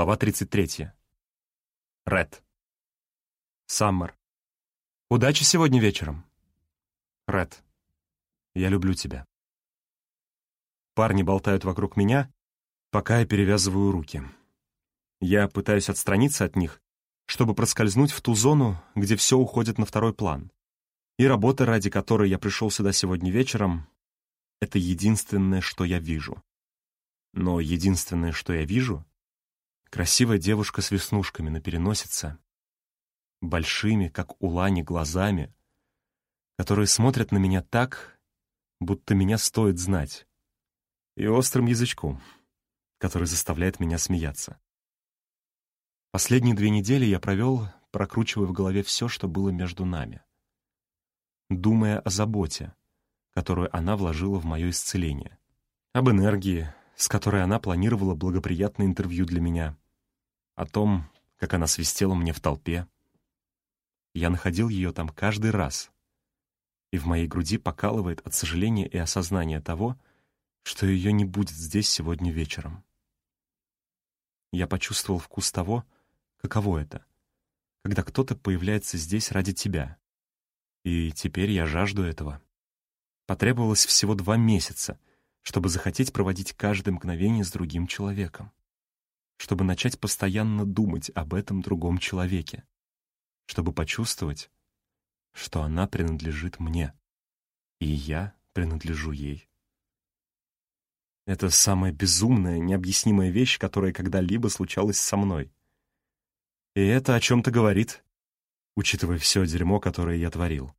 Глава 33. Ред. Саммер. Удачи сегодня вечером. Ред. Я люблю тебя. Парни болтают вокруг меня, пока я перевязываю руки. Я пытаюсь отстраниться от них, чтобы проскользнуть в ту зону, где все уходит на второй план. И работа, ради которой я пришел сюда сегодня вечером, — это единственное, что я вижу. Но единственное, что я вижу — Красивая девушка с веснушками на переносице, большими, как у Лани, глазами, которые смотрят на меня так, будто меня стоит знать, и острым язычком, который заставляет меня смеяться. Последние две недели я провел, прокручивая в голове все, что было между нами, думая о заботе, которую она вложила в мое исцеление, об энергии, с которой она планировала благоприятное интервью для меня, о том, как она свистела мне в толпе. Я находил ее там каждый раз, и в моей груди покалывает от сожаления и осознания того, что ее не будет здесь сегодня вечером. Я почувствовал вкус того, каково это, когда кто-то появляется здесь ради тебя. И теперь я жажду этого. Потребовалось всего два месяца, чтобы захотеть проводить каждое мгновение с другим человеком чтобы начать постоянно думать об этом другом человеке, чтобы почувствовать, что она принадлежит мне, и я принадлежу ей. Это самая безумная, необъяснимая вещь, которая когда-либо случалась со мной. И это о чем-то говорит, учитывая все дерьмо, которое я творил.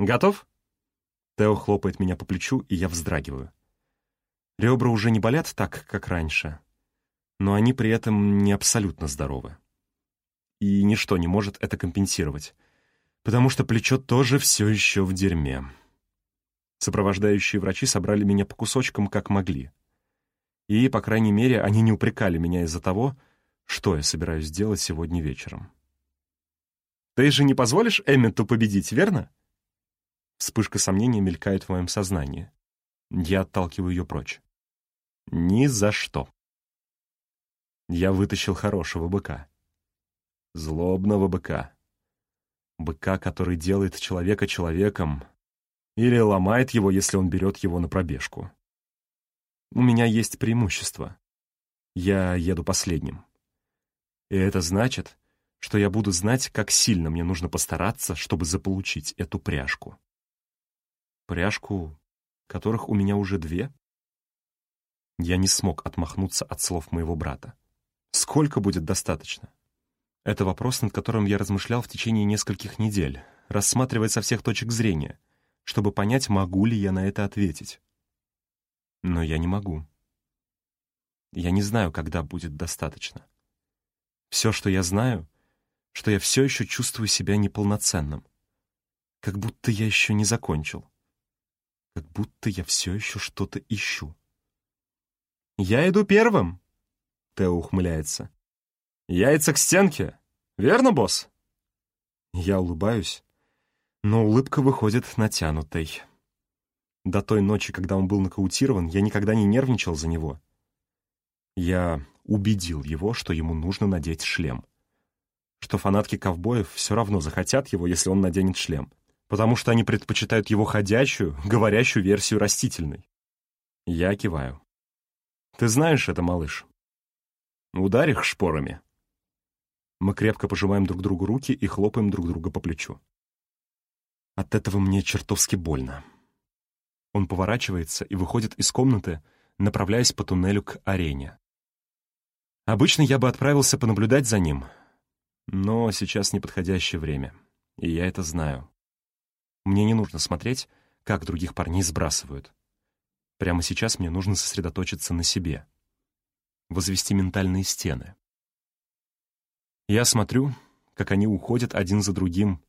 «Готов?» Тео хлопает меня по плечу, и я вздрагиваю. Ребра уже не болят так, как раньше, но они при этом не абсолютно здоровы. И ничто не может это компенсировать, потому что плечо тоже все еще в дерьме. Сопровождающие врачи собрали меня по кусочкам, как могли. И, по крайней мере, они не упрекали меня из-за того, что я собираюсь делать сегодня вечером. «Ты же не позволишь Эммету победить, верно?» Вспышка сомнения мелькает в моем сознании. Я отталкиваю ее прочь. «Ни за что». Я вытащил хорошего быка. Злобного быка. Быка, который делает человека человеком или ломает его, если он берет его на пробежку. У меня есть преимущество. Я еду последним. И это значит, что я буду знать, как сильно мне нужно постараться, чтобы заполучить эту пряжку. Пряжку, которых у меня уже две? Я не смог отмахнуться от слов моего брата. Сколько будет достаточно? Это вопрос, над которым я размышлял в течение нескольких недель, рассматривая со всех точек зрения, чтобы понять, могу ли я на это ответить. Но я не могу. Я не знаю, когда будет достаточно. Все, что я знаю, что я все еще чувствую себя неполноценным. Как будто я еще не закончил. Как будто я все еще что-то ищу. «Я иду первым!» Тео ухмыляется. «Яйца к стенке! Верно, босс?» Я улыбаюсь, но улыбка выходит натянутой. До той ночи, когда он был нокаутирован, я никогда не нервничал за него. Я убедил его, что ему нужно надеть шлем. Что фанатки ковбоев все равно захотят его, если он наденет шлем, потому что они предпочитают его ходящую, говорящую версию растительной. Я киваю. «Ты знаешь это, малыш?» Ударь их шпорами. Мы крепко пожимаем друг другу руки и хлопаем друг друга по плечу. От этого мне чертовски больно. Он поворачивается и выходит из комнаты, направляясь по туннелю к арене. Обычно я бы отправился понаблюдать за ним, но сейчас неподходящее время, и я это знаю. Мне не нужно смотреть, как других парней сбрасывают. Прямо сейчас мне нужно сосредоточиться на себе — возвести ментальные стены. Я смотрю, как они уходят один за другим,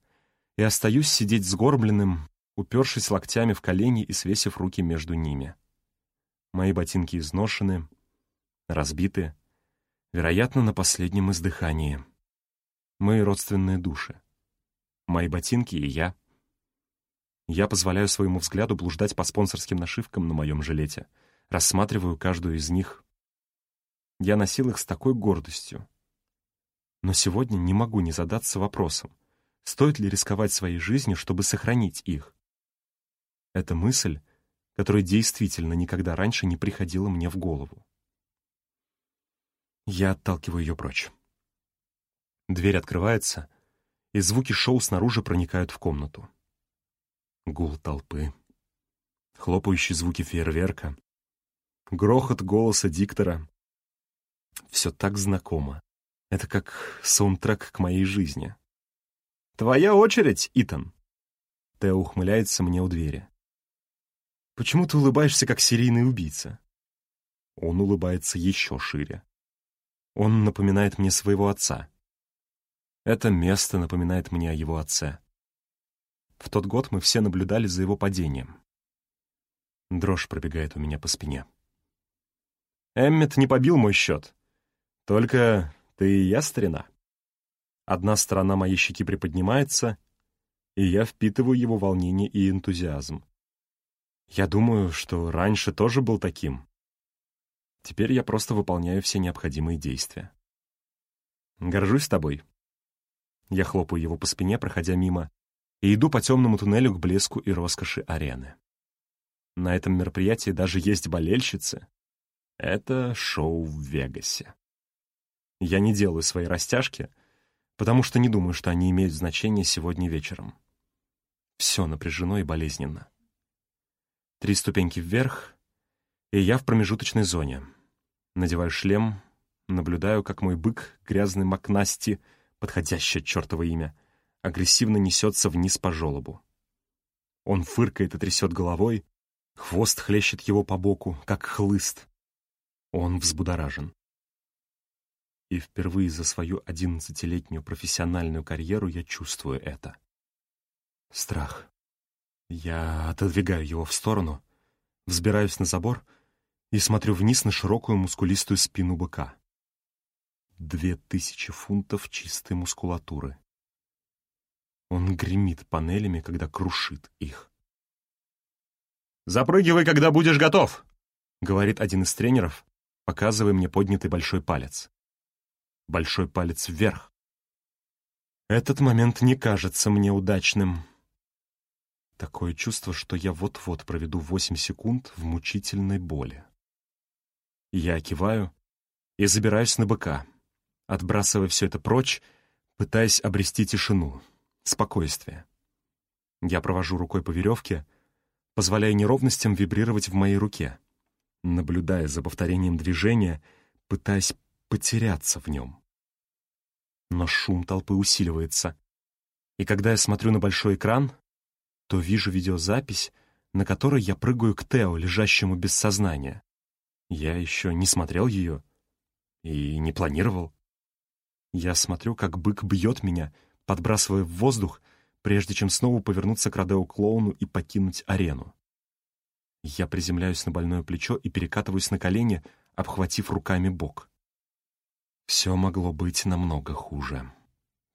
и остаюсь сидеть сгорбленным, упершись локтями в колени и свесив руки между ними. Мои ботинки изношены, разбиты, вероятно, на последнем издыхании. Мы родственные души. Мои ботинки и я. Я позволяю своему взгляду блуждать по спонсорским нашивкам на моем жилете, рассматриваю каждую из них, Я носил их с такой гордостью. Но сегодня не могу не задаться вопросом, стоит ли рисковать своей жизнью, чтобы сохранить их. Эта мысль, которая действительно никогда раньше не приходила мне в голову. Я отталкиваю ее прочь. Дверь открывается, и звуки шоу снаружи проникают в комнату. Гул толпы, хлопающие звуки фейерверка, грохот голоса диктора. Все так знакомо. Это как саундтрек к моей жизни. «Твоя очередь, Итан!» Тео ухмыляется мне у двери. «Почему ты улыбаешься, как серийный убийца?» Он улыбается еще шире. Он напоминает мне своего отца. Это место напоминает мне о его отце. В тот год мы все наблюдали за его падением. Дрожь пробегает у меня по спине. Эммет не побил мой счет. Только ты и я, старина. Одна сторона моей щеки приподнимается, и я впитываю его волнение и энтузиазм. Я думаю, что раньше тоже был таким. Теперь я просто выполняю все необходимые действия. Горжусь тобой. Я хлопаю его по спине, проходя мимо, и иду по темному туннелю к блеску и роскоши арены. На этом мероприятии даже есть болельщицы. Это шоу в Вегасе. Я не делаю свои растяжки, потому что не думаю, что они имеют значение сегодня вечером. Все напряжено и болезненно. Три ступеньки вверх, и я в промежуточной зоне. Надеваю шлем, наблюдаю, как мой бык, грязный Макнасти, подходящее чертово имя, агрессивно несется вниз по желобу. Он фыркает и трясет головой, хвост хлещет его по боку, как хлыст. Он взбудоражен. И впервые за свою одиннадцатилетнюю профессиональную карьеру я чувствую это. Страх. Я отодвигаю его в сторону, взбираюсь на забор и смотрю вниз на широкую мускулистую спину быка. Две тысячи фунтов чистой мускулатуры. Он гремит панелями, когда крушит их. «Запрыгивай, когда будешь готов!» — говорит один из тренеров, показывая мне поднятый большой палец большой палец вверх. Этот момент не кажется мне удачным. Такое чувство, что я вот-вот проведу восемь секунд в мучительной боли. Я киваю и забираюсь на быка, отбрасывая все это прочь, пытаясь обрести тишину, спокойствие. Я провожу рукой по веревке, позволяя неровностям вибрировать в моей руке, наблюдая за повторением движения, пытаясь потеряться в нем но шум толпы усиливается. И когда я смотрю на большой экран, то вижу видеозапись, на которой я прыгаю к Тео, лежащему без сознания. Я еще не смотрел ее и не планировал. Я смотрю, как бык бьет меня, подбрасывая в воздух, прежде чем снова повернуться к Родео-клоуну и покинуть арену. Я приземляюсь на больное плечо и перекатываюсь на колени, обхватив руками бок. Все могло быть намного хуже.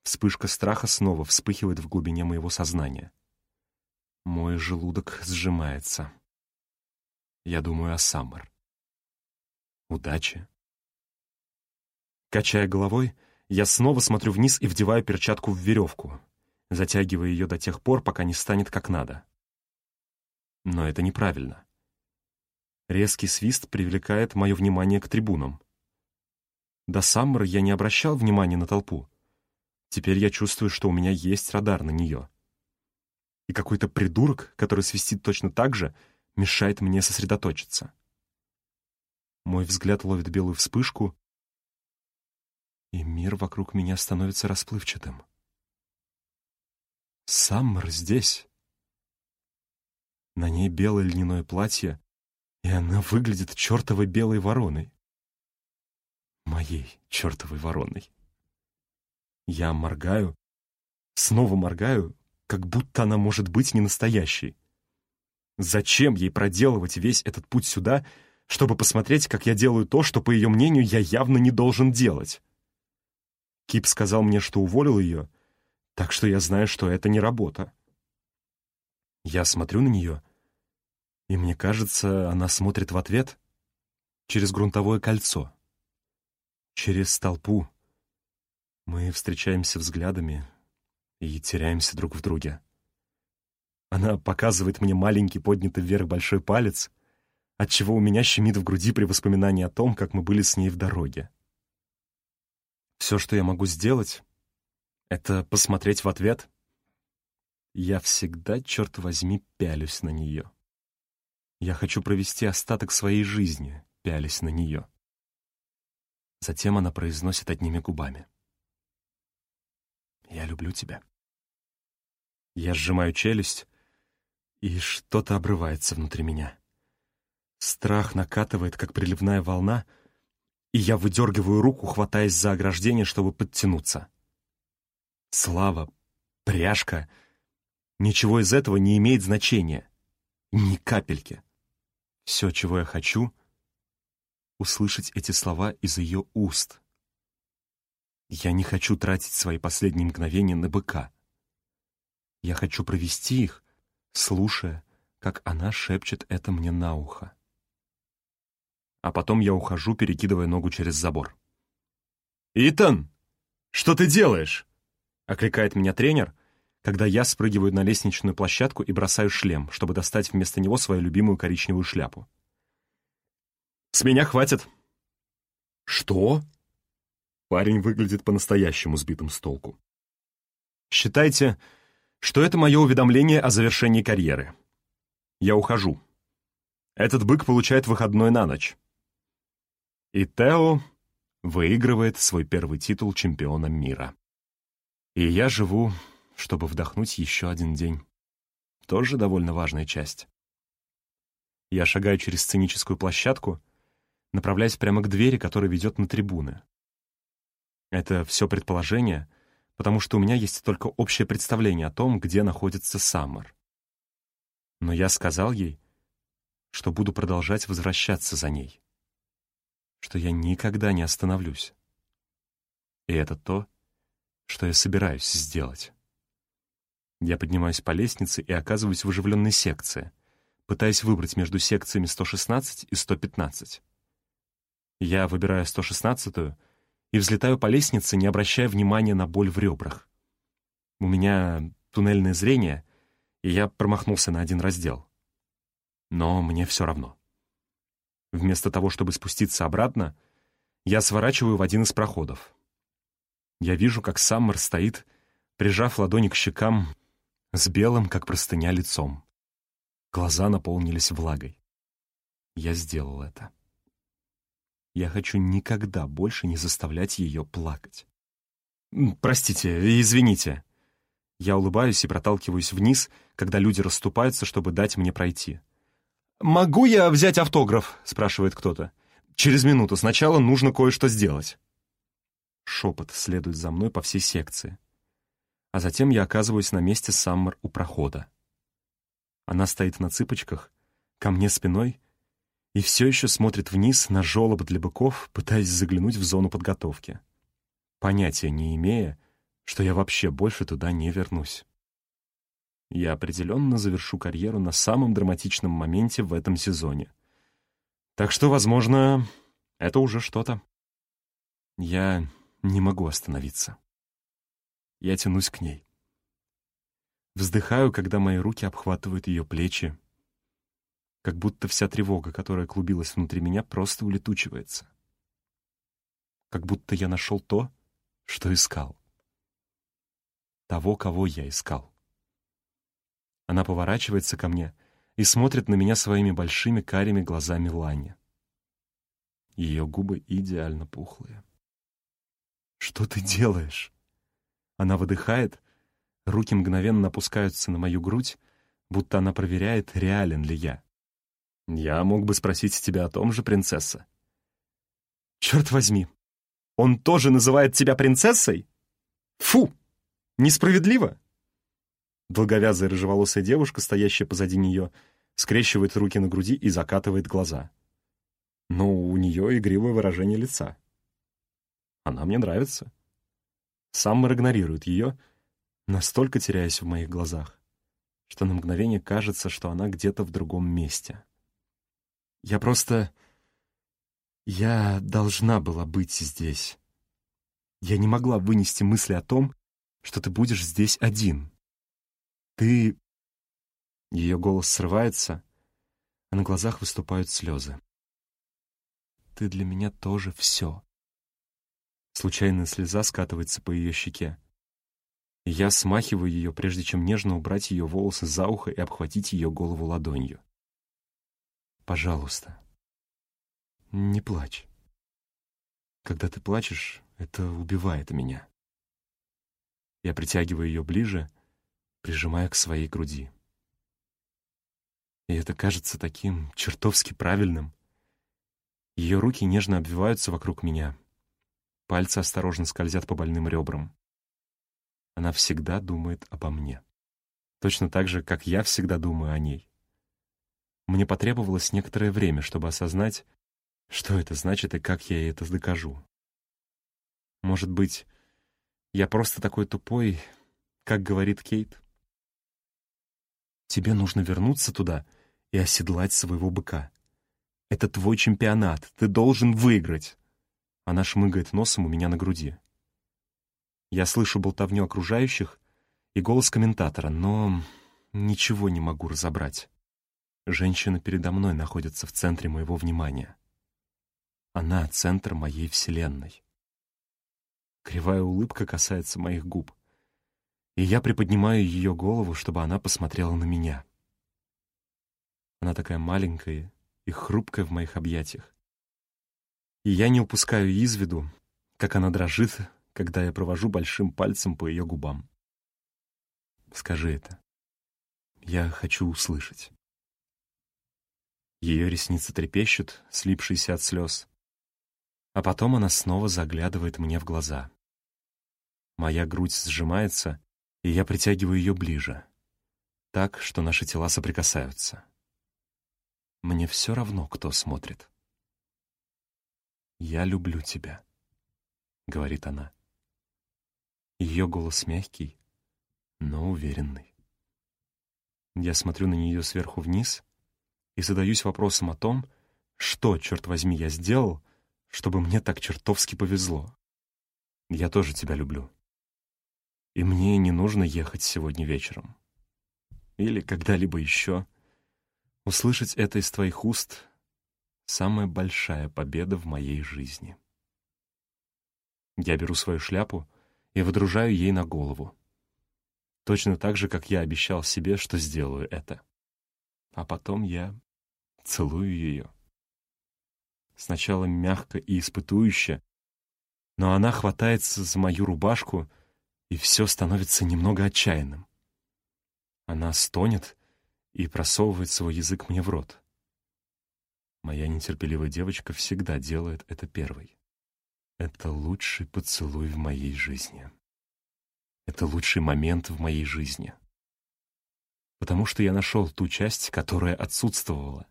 Вспышка страха снова вспыхивает в глубине моего сознания. Мой желудок сжимается. Я думаю о Саммер. Удачи. Качая головой, я снова смотрю вниз и вдеваю перчатку в веревку, затягивая ее до тех пор, пока не станет как надо. Но это неправильно. Резкий свист привлекает мое внимание к трибунам. До Саммера я не обращал внимания на толпу. Теперь я чувствую, что у меня есть радар на нее. И какой-то придурок, который свистит точно так же, мешает мне сосредоточиться. Мой взгляд ловит белую вспышку, и мир вокруг меня становится расплывчатым. Саммер здесь. На ней белое льняное платье, и она выглядит чертовой белой вороной моей чертовой вороной. Я моргаю, снова моргаю, как будто она может быть не настоящей. Зачем ей проделывать весь этот путь сюда, чтобы посмотреть, как я делаю то, что, по ее мнению, я явно не должен делать? Кип сказал мне, что уволил ее, так что я знаю, что это не работа. Я смотрю на нее, и мне кажется, она смотрит в ответ через грунтовое кольцо. Через толпу мы встречаемся взглядами и теряемся друг в друге. Она показывает мне маленький поднятый вверх большой палец, отчего у меня щемит в груди при воспоминании о том, как мы были с ней в дороге. Все, что я могу сделать, это посмотреть в ответ. Я всегда, черт возьми, пялюсь на нее. Я хочу провести остаток своей жизни, пялись на нее. Затем она произносит одними губами. «Я люблю тебя». Я сжимаю челюсть, и что-то обрывается внутри меня. Страх накатывает, как приливная волна, и я выдергиваю руку, хватаясь за ограждение, чтобы подтянуться. Слава, пряжка — ничего из этого не имеет значения. Ни капельки. Все, чего я хочу — услышать эти слова из ее уст. Я не хочу тратить свои последние мгновения на быка. Я хочу провести их, слушая, как она шепчет это мне на ухо. А потом я ухожу, перекидывая ногу через забор. «Итан, что ты делаешь?» — окликает меня тренер, когда я спрыгиваю на лестничную площадку и бросаю шлем, чтобы достать вместо него свою любимую коричневую шляпу. «С меня хватит». «Что?» Парень выглядит по-настоящему сбитым с толку. «Считайте, что это мое уведомление о завершении карьеры. Я ухожу. Этот бык получает выходной на ночь. И Тео выигрывает свой первый титул чемпиона мира. И я живу, чтобы вдохнуть еще один день. Тоже довольно важная часть. Я шагаю через сценическую площадку, направляясь прямо к двери, которая ведет на трибуны. Это все предположение, потому что у меня есть только общее представление о том, где находится Саммер. Но я сказал ей, что буду продолжать возвращаться за ней, что я никогда не остановлюсь. И это то, что я собираюсь сделать. Я поднимаюсь по лестнице и оказываюсь в оживленной секции, пытаясь выбрать между секциями 116 и 115. Я выбираю 116-ю и взлетаю по лестнице, не обращая внимания на боль в ребрах. У меня туннельное зрение, и я промахнулся на один раздел. Но мне все равно. Вместо того, чтобы спуститься обратно, я сворачиваю в один из проходов. Я вижу, как Саммер стоит, прижав ладони к щекам, с белым, как простыня, лицом. Глаза наполнились влагой. Я сделал это. Я хочу никогда больше не заставлять ее плакать. «Простите, извините». Я улыбаюсь и проталкиваюсь вниз, когда люди расступаются, чтобы дать мне пройти. «Могу я взять автограф?» — спрашивает кто-то. «Через минуту. Сначала нужно кое-что сделать». Шепот следует за мной по всей секции. А затем я оказываюсь на месте Саммер у прохода. Она стоит на цыпочках, ко мне спиной, и все еще смотрит вниз на жёлоб для быков, пытаясь заглянуть в зону подготовки. Понятия не имея, что я вообще больше туда не вернусь. Я определенно завершу карьеру на самом драматичном моменте в этом сезоне. Так что, возможно, это уже что-то. Я не могу остановиться. Я тянусь к ней. Вздыхаю, когда мои руки обхватывают ее плечи, как будто вся тревога, которая клубилась внутри меня, просто улетучивается. Как будто я нашел то, что искал. Того, кого я искал. Она поворачивается ко мне и смотрит на меня своими большими карими глазами Лани. Ее губы идеально пухлые. «Что ты делаешь?» Она выдыхает, руки мгновенно опускаются на мою грудь, будто она проверяет, реален ли я. «Я мог бы спросить тебя о том же, принцесса». «Черт возьми, он тоже называет тебя принцессой? Фу! Несправедливо!» Долговязая рыжеволосая девушка, стоящая позади нее, скрещивает руки на груди и закатывает глаза. Но у нее игривое выражение лица. Она мне нравится. Саммер игнорирует ее, настолько теряясь в моих глазах, что на мгновение кажется, что она где-то в другом месте. Я просто... Я должна была быть здесь. Я не могла вынести мысли о том, что ты будешь здесь один. Ты...» Ее голос срывается, а на глазах выступают слезы. «Ты для меня тоже все». Случайная слеза скатывается по ее щеке. Я смахиваю ее, прежде чем нежно убрать ее волосы за ухо и обхватить ее голову ладонью. «Пожалуйста, не плачь. Когда ты плачешь, это убивает меня». Я притягиваю ее ближе, прижимая к своей груди. И это кажется таким чертовски правильным. Ее руки нежно обвиваются вокруг меня. Пальцы осторожно скользят по больным ребрам. Она всегда думает обо мне. Точно так же, как я всегда думаю о ней. Мне потребовалось некоторое время, чтобы осознать, что это значит и как я это докажу. Может быть, я просто такой тупой, как говорит Кейт? Тебе нужно вернуться туда и оседлать своего быка. Это твой чемпионат, ты должен выиграть. Она шмыгает носом у меня на груди. Я слышу болтовню окружающих и голос комментатора, но ничего не могу разобрать. Женщина передо мной находится в центре моего внимания. Она — центр моей вселенной. Кривая улыбка касается моих губ, и я приподнимаю ее голову, чтобы она посмотрела на меня. Она такая маленькая и хрупкая в моих объятиях. И я не упускаю из виду, как она дрожит, когда я провожу большим пальцем по ее губам. Скажи это. Я хочу услышать. Ее ресницы трепещут, слипшиеся от слез. А потом она снова заглядывает мне в глаза. Моя грудь сжимается, и я притягиваю ее ближе, так, что наши тела соприкасаются. Мне все равно, кто смотрит. «Я люблю тебя», — говорит она. Ее голос мягкий, но уверенный. Я смотрю на нее сверху вниз и задаюсь вопросом о том, что, черт возьми, я сделал, чтобы мне так чертовски повезло. Я тоже тебя люблю. И мне не нужно ехать сегодня вечером. Или когда-либо еще. Услышать это из твоих уст самая большая победа в моей жизни. Я беру свою шляпу и выдружаю ей на голову. Точно так же, как я обещал себе, что сделаю это. А потом я целую ее. Сначала мягко и испытующе, но она хватается за мою рубашку, и все становится немного отчаянным. Она стонет и просовывает свой язык мне в рот. Моя нетерпеливая девочка всегда делает это первой. Это лучший поцелуй в моей жизни. Это лучший момент в моей жизни. Потому что я нашел ту часть, которая отсутствовала.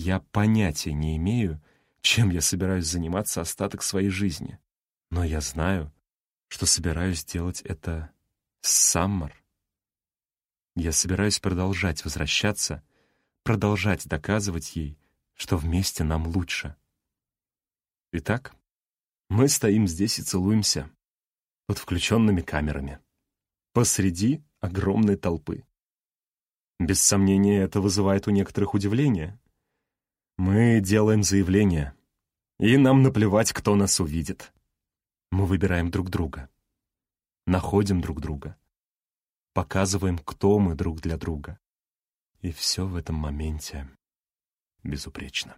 Я понятия не имею, чем я собираюсь заниматься остаток своей жизни. Но я знаю, что собираюсь делать это с Саммер. Я собираюсь продолжать возвращаться, продолжать доказывать ей, что вместе нам лучше. Итак, мы стоим здесь и целуемся под включенными камерами, посреди огромной толпы. Без сомнения, это вызывает у некоторых удивление. Мы делаем заявление, и нам наплевать, кто нас увидит. Мы выбираем друг друга, находим друг друга, показываем, кто мы друг для друга. И все в этом моменте безупречно.